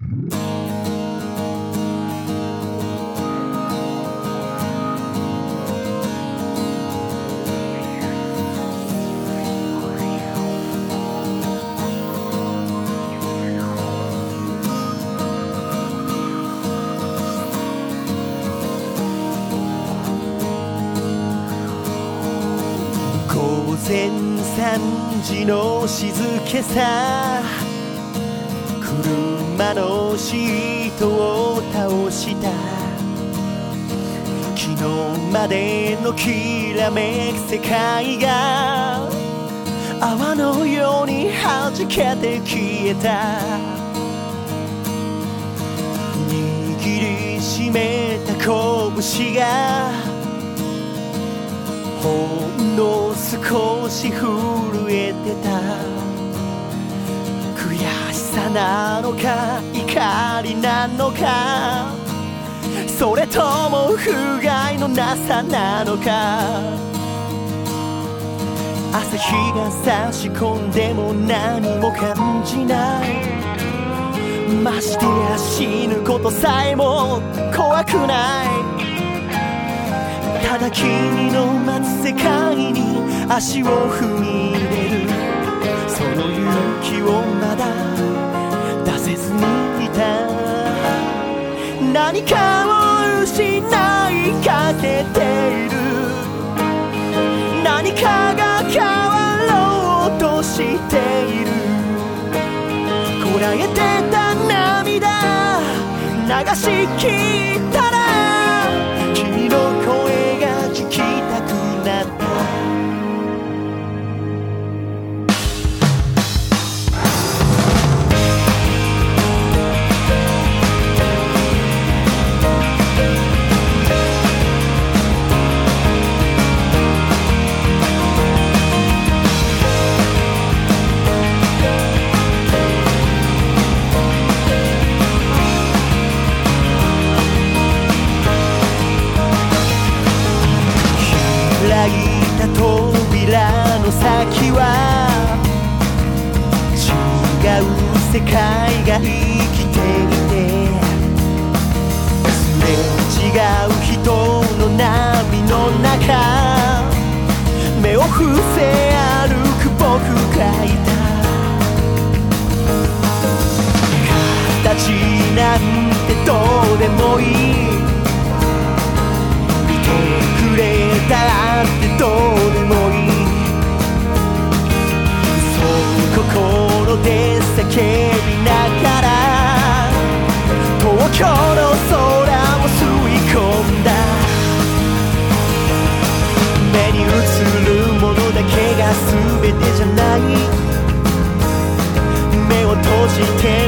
午前3時の静けさ。車のシートを倒した。昨日までのきらめく世界が泡のように弾けて消えた。握りしめた拳がほんの少し震えてた。悔しさなのか怒りなのかそれとも不甲斐のなさなのか。朝日が差し込んでも何も感じない。ましてや死ぬことさえも怖くない。ただ君の待つ世界に足を踏み入れる。の勇気をまだ出せずにいた。何かを失いかけている。何かが変わろうとしている。こらえてた涙。流し切った。人の波の中。目を伏せ歩く僕がいた。形なんだ。she can't